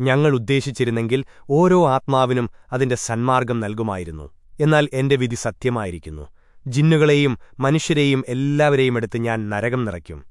ഞങ്ങൾ ഉദ്ദേശിച്ചിരുന്നെങ്കിൽ ഓരോ ആത്മാവിനും അതിന്റെ സന്മാർഗം നൽകുമായിരുന്നു. എന്നാൽ എന്റെ വിധി സത്യമായിരിക്കുന്നു. ജിന്നുകളെയും മനുഷ്യരെയും എല്ലാവരെയും എടുത്ത് ഞാൻ നരകം നിറയ്ക്കും.